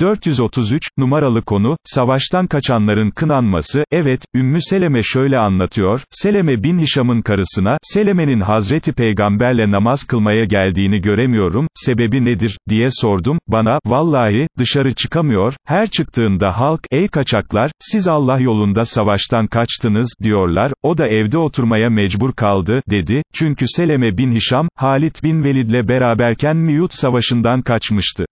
433, numaralı konu, savaştan kaçanların kınanması, evet, Ümmü Seleme şöyle anlatıyor, Seleme bin Hişam'ın karısına, Seleme'nin Hazreti Peygamberle namaz kılmaya geldiğini göremiyorum, sebebi nedir, diye sordum, bana, vallahi, dışarı çıkamıyor, her çıktığında halk, ey kaçaklar, siz Allah yolunda savaştan kaçtınız, diyorlar, o da evde oturmaya mecbur kaldı, dedi, çünkü Seleme bin Hişam, Halit bin Velid'le beraberken Miyut savaşından kaçmıştı.